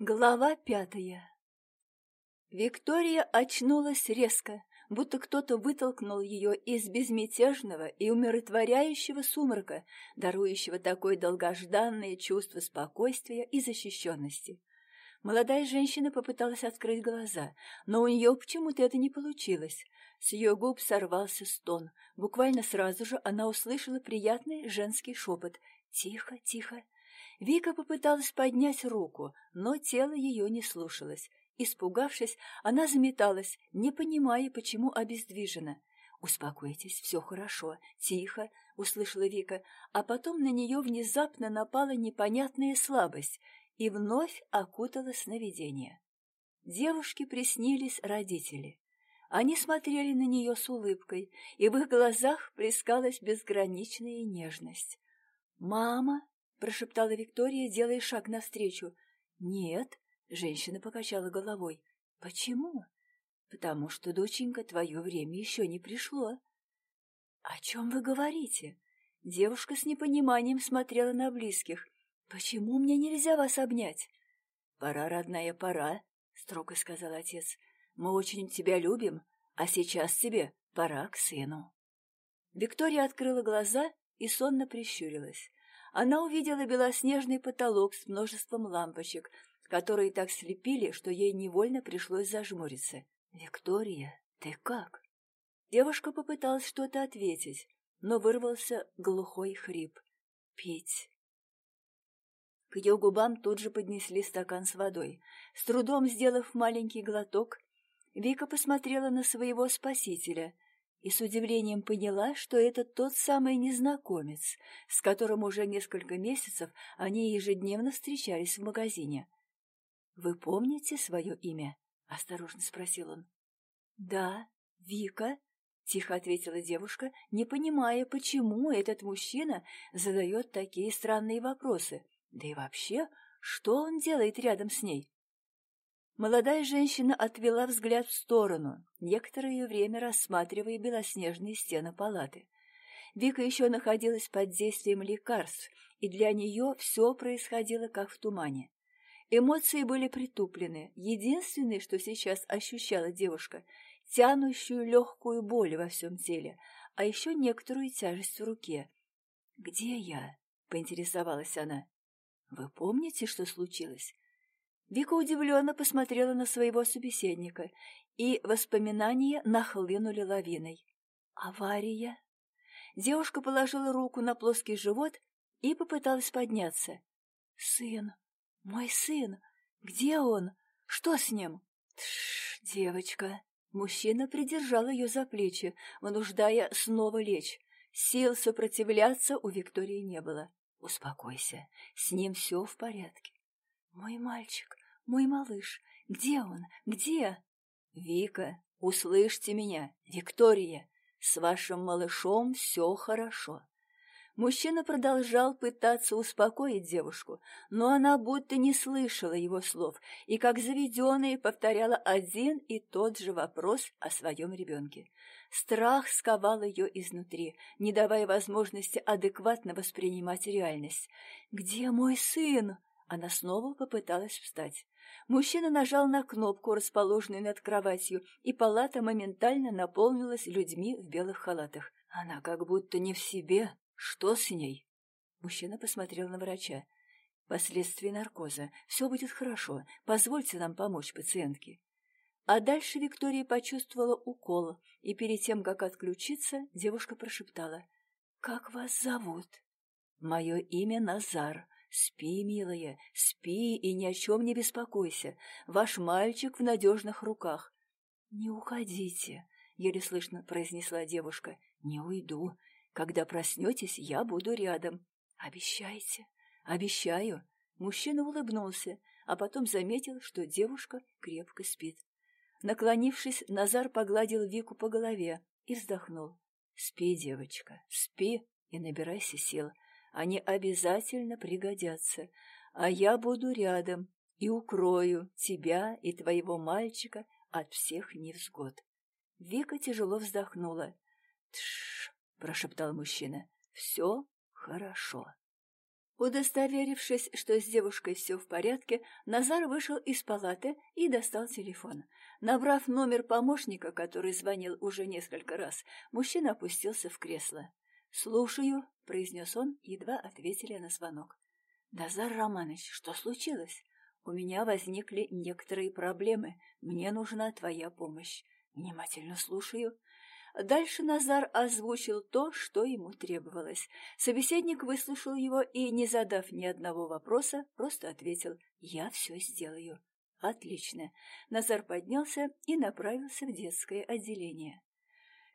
Глава пятая Виктория очнулась резко, будто кто-то вытолкнул ее из безмятежного и умиротворяющего сумрака, дарующего такое долгожданное чувство спокойствия и защищенности. Молодая женщина попыталась открыть глаза, но у нее почему-то это не получилось. С ее губ сорвался стон. Буквально сразу же она услышала приятный женский шепот. «Тихо, тихо». Вика попыталась поднять руку, но тело ее не слушалось. Испугавшись, она заметалась, не понимая, почему обездвижена. «Успокойтесь, все хорошо, тихо», — услышала Вика, а потом на нее внезапно напала непонятная слабость и вновь окутала сновидение. Девушке приснились родители. Они смотрели на нее с улыбкой, и в их глазах плескалась безграничная нежность. «Мама!» — прошептала Виктория, делая шаг навстречу. «Нет», — женщина покачала головой. «Почему?» «Потому что, доченька, твое время еще не пришло». «О чем вы говорите?» Девушка с непониманием смотрела на близких. «Почему мне нельзя вас обнять?» «Пора, родная, пора», — строго сказал отец. «Мы очень тебя любим, а сейчас тебе пора к сыну». Виктория открыла глаза и сонно прищурилась она увидела белоснежный потолок с множеством лампочек, которые так слепили, что ей невольно пришлось зажмуриться. «Виктория, ты как?» Девушка попыталась что-то ответить, но вырвался глухой хрип. «Пить». К ее губам тут же поднесли стакан с водой. С трудом сделав маленький глоток, Вика посмотрела на своего спасителя — и с удивлением поняла, что это тот самый незнакомец, с которым уже несколько месяцев они ежедневно встречались в магазине. «Вы помните свое имя?» — осторожно спросил он. «Да, Вика», — тихо ответила девушка, не понимая, почему этот мужчина задает такие странные вопросы. Да и вообще, что он делает рядом с ней? Молодая женщина отвела взгляд в сторону, некоторое время рассматривая белоснежные стены палаты. Вика еще находилась под действием лекарств, и для нее все происходило как в тумане. Эмоции были притуплены. Единственное, что сейчас ощущала девушка, тянущую легкую боль во всем теле, а еще некоторую тяжесть в руке. «Где я?» — поинтересовалась она. «Вы помните, что случилось?» Вика удивленно посмотрела на своего собеседника, и воспоминания нахлынули лавиной. «Авария?» Девушка положила руку на плоский живот и попыталась подняться. «Сын! Мой сын! Где он? Что с ним?» «Тш, девочка!» Мужчина придержал ее за плечи, вынуждая снова лечь. Сил сопротивляться у Виктории не было. «Успокойся, с ним все в порядке. «Мой мальчик, мой малыш, где он? Где?» «Вика, услышьте меня, Виктория, с вашим малышом все хорошо». Мужчина продолжал пытаться успокоить девушку, но она будто не слышала его слов и, как заведенная, повторяла один и тот же вопрос о своем ребенке. Страх сковал ее изнутри, не давая возможности адекватно воспринимать реальность. «Где мой сын?» Она снова попыталась встать. Мужчина нажал на кнопку, расположенную над кроватью, и палата моментально наполнилась людьми в белых халатах. Она как будто не в себе. Что с ней? Мужчина посмотрел на врача. Последствия наркоза. Все будет хорошо. Позвольте нам помочь пациентке. А дальше Виктория почувствовала укол, и перед тем, как отключиться, девушка прошептала. «Как вас зовут?» «Мое имя Назар», «Спи, милая, спи и ни о чем не беспокойся. Ваш мальчик в надежных руках». «Не уходите», — еле слышно произнесла девушка. «Не уйду. Когда проснетесь, я буду рядом». «Обещайте». «Обещаю». Мужчина улыбнулся, а потом заметил, что девушка крепко спит. Наклонившись, Назар погладил Вику по голове и вздохнул. «Спи, девочка, спи и набирайся сил. Они обязательно пригодятся, а я буду рядом и укрою тебя и твоего мальчика от всех невзгод. Вика тяжело вздохнула. «Тш!» — прошептал мужчина. «Все хорошо». Удостоверившись, что с девушкой все в порядке, Назар вышел из палаты и достал телефон. Набрав номер помощника, который звонил уже несколько раз, мужчина опустился в кресло. «Слушаю», — произнес он, едва ответили на звонок. «Назар Романович, что случилось? У меня возникли некоторые проблемы. Мне нужна твоя помощь. Внимательно слушаю. Дальше Назар озвучил то, что ему требовалось. Собеседник выслушал его и, не задав ни одного вопроса, просто ответил «Я все сделаю». «Отлично». Назар поднялся и направился в детское отделение.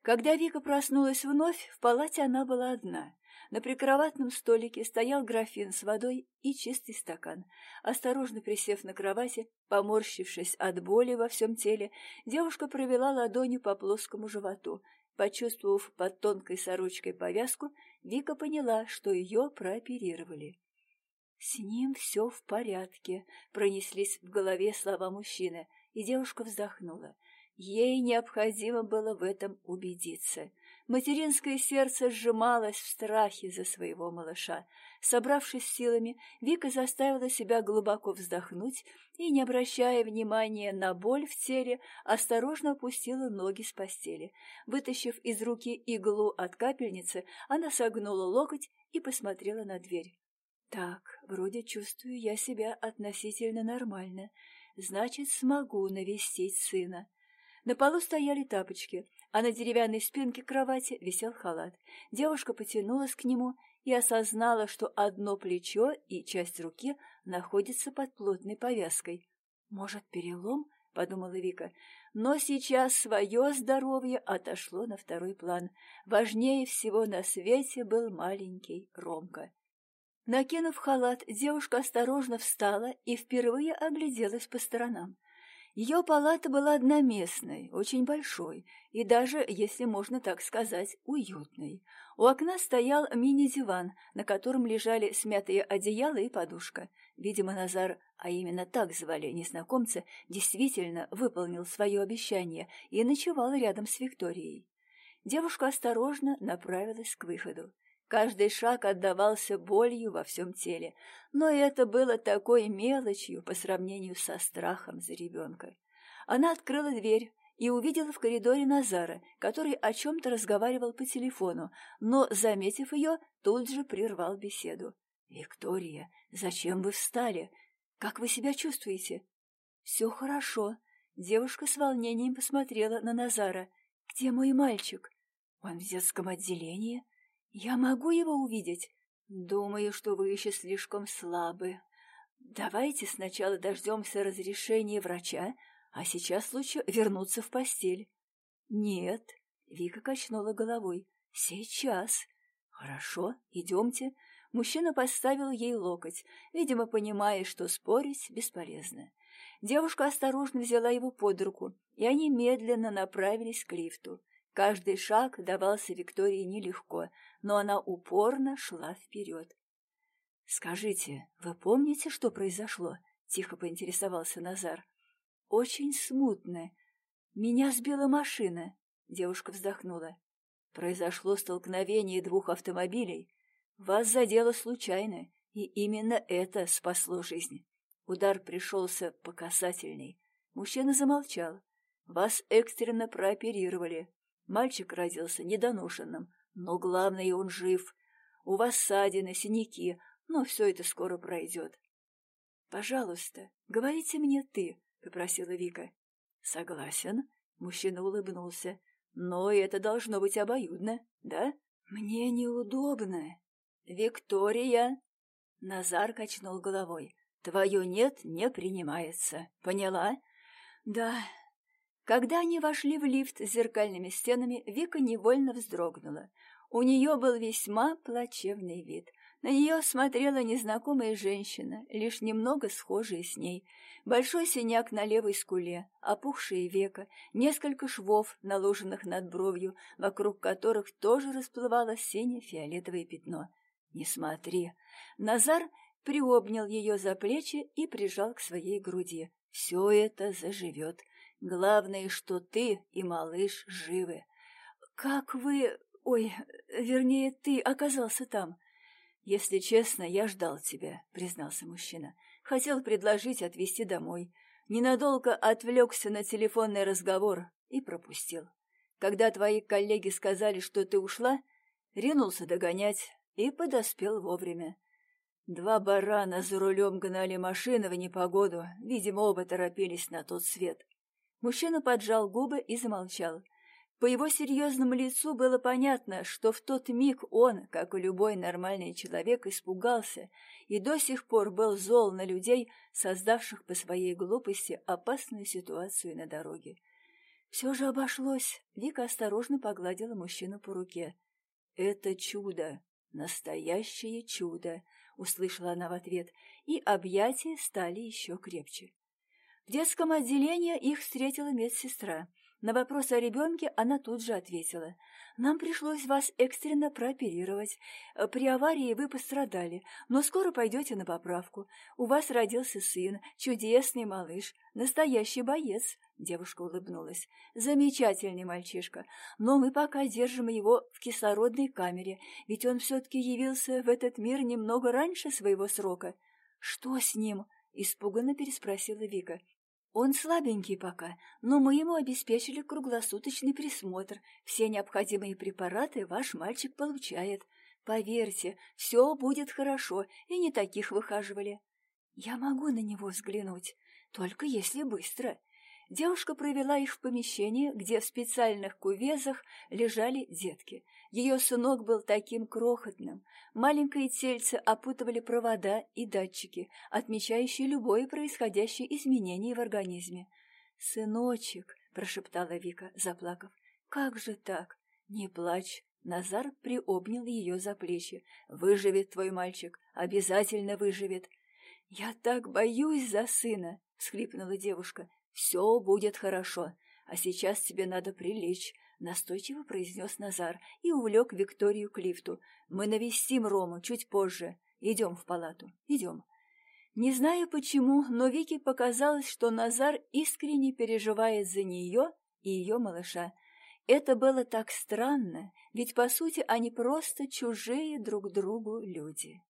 Когда Вика проснулась вновь, в палате она была одна. На прикроватном столике стоял графин с водой и чистый стакан. Осторожно присев на кровати, поморщившись от боли во всем теле, девушка провела ладонью по плоскому животу. Почувствовав под тонкой сорочкой повязку, Вика поняла, что ее прооперировали. «С ним все в порядке», — пронеслись в голове слова мужчины, и девушка вздохнула. Ей необходимо было в этом убедиться — Материнское сердце сжималось в страхе за своего малыша. Собравшись силами, Вика заставила себя глубоко вздохнуть и, не обращая внимания на боль в теле, осторожно опустила ноги с постели. Вытащив из руки иглу от капельницы, она согнула локоть и посмотрела на дверь. «Так, вроде чувствую я себя относительно нормально. Значит, смогу навестить сына». На полу стояли тапочки, а на деревянной спинке кровати висел халат. Девушка потянулась к нему и осознала, что одно плечо и часть руки находятся под плотной повязкой. «Может, перелом?» — подумала Вика. Но сейчас свое здоровье отошло на второй план. Важнее всего на свете был маленький Ромка. Накинув халат, девушка осторожно встала и впервые огляделась по сторонам. Ее палата была одноместной, очень большой и даже, если можно так сказать, уютной. У окна стоял мини-диван, на котором лежали смятые одеяла и подушка. Видимо, Назар, а именно так звали незнакомца, действительно выполнил свое обещание и ночевал рядом с Викторией. Девушка осторожно направилась к выходу. Каждый шаг отдавался болью во всем теле, но это было такой мелочью по сравнению со страхом за ребенка. Она открыла дверь и увидела в коридоре Назара, который о чем-то разговаривал по телефону, но, заметив ее, тут же прервал беседу. «Виктория, зачем вы встали? Как вы себя чувствуете?» «Все хорошо». Девушка с волнением посмотрела на Назара. «Где мой мальчик?» «Он в детском отделении?» «Я могу его увидеть?» «Думаю, что вы еще слишком слабы. Давайте сначала дождемся разрешения врача, а сейчас лучше вернуться в постель». «Нет», — Вика качнула головой, — «сейчас». «Хорошо, идемте». Мужчина поставил ей локоть, видимо, понимая, что спорить бесполезно. Девушка осторожно взяла его под руку, и они медленно направились к лифту. Каждый шаг давался Виктории нелегко, но она упорно шла вперед. «Скажите, вы помните, что произошло?» — тихо поинтересовался Назар. «Очень смутно. Меня сбила машина», — девушка вздохнула. «Произошло столкновение двух автомобилей. Вас задело случайно, и именно это спасло жизнь. Удар пришелся по касательной. Мужчина замолчал. Вас экстренно прооперировали. Мальчик родился недоношенным, но главное, он жив. У вас ссадины, синяки, но все это скоро пройдет. — Пожалуйста, говорите мне ты, — попросила Вика. — Согласен, — мужчина улыбнулся. — Но это должно быть обоюдно, да? — Мне неудобно. — Виктория! Назар качнул головой. — Твое «нет» не принимается. Поняла? — Да, когда они вошли в лифт с зеркальными стенами, Вика невольно вздрогнула. У нее был весьма плачевный вид. На нее смотрела незнакомая женщина, лишь немного схожая с ней. Большой синяк на левой скуле, опухшие века, несколько швов, наложенных над бровью, вокруг которых тоже расплывалось сине-фиолетовое пятно. «Не смотри!» Назар приобнял ее за плечи и прижал к своей груди. «Все это заживет!» Главное, что ты и малыш живы. Как вы... Ой, вернее, ты оказался там. «Если честно, я ждал тебя», — признался мужчина. «Хотел предложить отвезти домой. Ненадолго отвлекся на телефонный разговор и пропустил. Когда твои коллеги сказали, что ты ушла, ринулся догонять и подоспел вовремя. Два барана за рулем гнали машины в непогоду, видимо, оба торопились на тот свет. Мужчина поджал губы и замолчал. По его серьезному лицу было понятно, что в тот миг он, как и любой нормальный человек, испугался и до сих пор был зол на людей, создавших по своей глупости опасную ситуацию на дороге. Все же обошлось. Вика осторожно погладила мужчину по руке. «Это чудо! Настоящее чудо!» — услышала она в ответ, и объятия стали еще крепче. В детском отделении их встретила медсестра — на вопрос о ребенке она тут же ответила. «Нам пришлось вас экстренно прооперировать. При аварии вы пострадали, но скоро пойдете на поправку. У вас родился сын, чудесный малыш, настоящий боец». Девушка улыбнулась. «Замечательный мальчишка, но мы пока держим его в кислородной камере, ведь он все-таки явился в этот мир немного раньше своего срока». «Что с ним?» — испуганно переспросила Вика. Он слабенький пока, но мы ему обеспечили круглосуточный присмотр. Все необходимые препараты ваш мальчик получает. Поверьте, все будет хорошо, и не таких выхаживали. Я могу на него взглянуть, только если быстро. Девушка провела их в помещение, где в специальных кувезах лежали детки. Ее сынок был таким крохотным. Маленькое тельце опутывали провода и датчики, отмечающие любое происходящее изменение в организме. «Сыночек», — прошептала Вика, заплакав, — «как же так? Не плачь». Назар приобнял ее за плечи. «Выживет твой мальчик, обязательно выживет». «Я так боюсь за сына!» — всхлипнула девушка. «Все будет хорошо, а сейчас тебе надо прилечь», — настойчиво произнес Назар и увлек Викторию к лифту. «Мы навестим Рому чуть позже. Идем в палату, идем». Не знаю почему, но Вике показалось, что Назар искренне переживает за нее и ее малыша. Это было так странно, ведь, по сути, они просто чужие друг другу люди.